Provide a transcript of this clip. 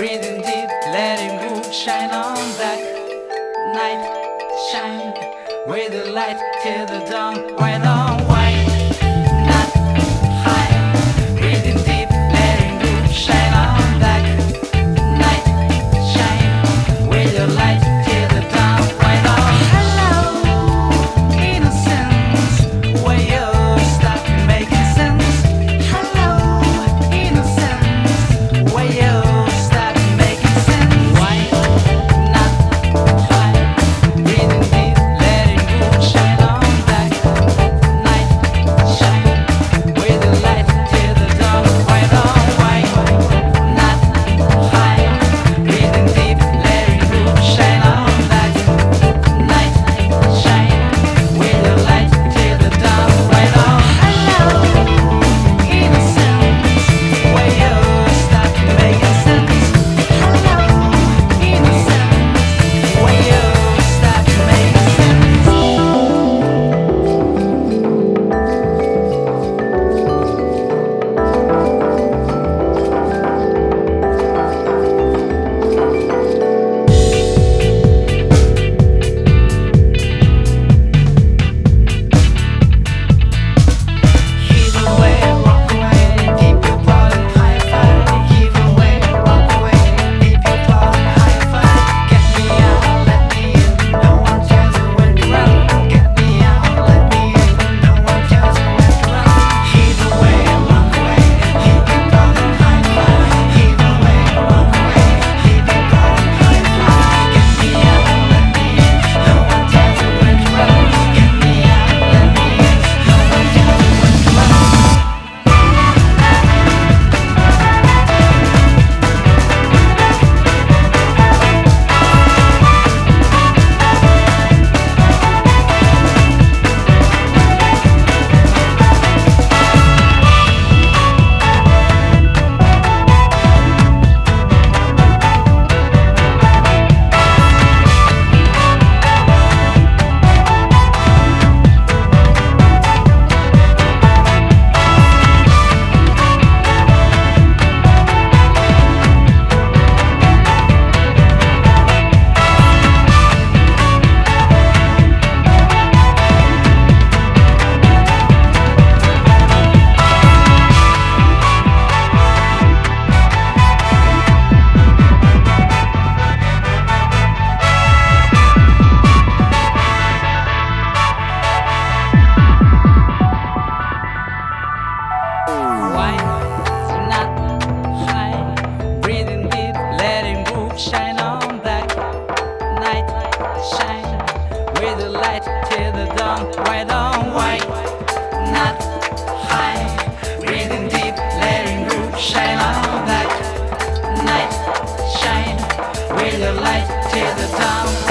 Breathing deep, letting moon shine on that night. Shine with the light till the dawn. Right on. right till the dawn, right on white, not high, breathing deep, letting groove shine on that night, shine with your light till the dawn.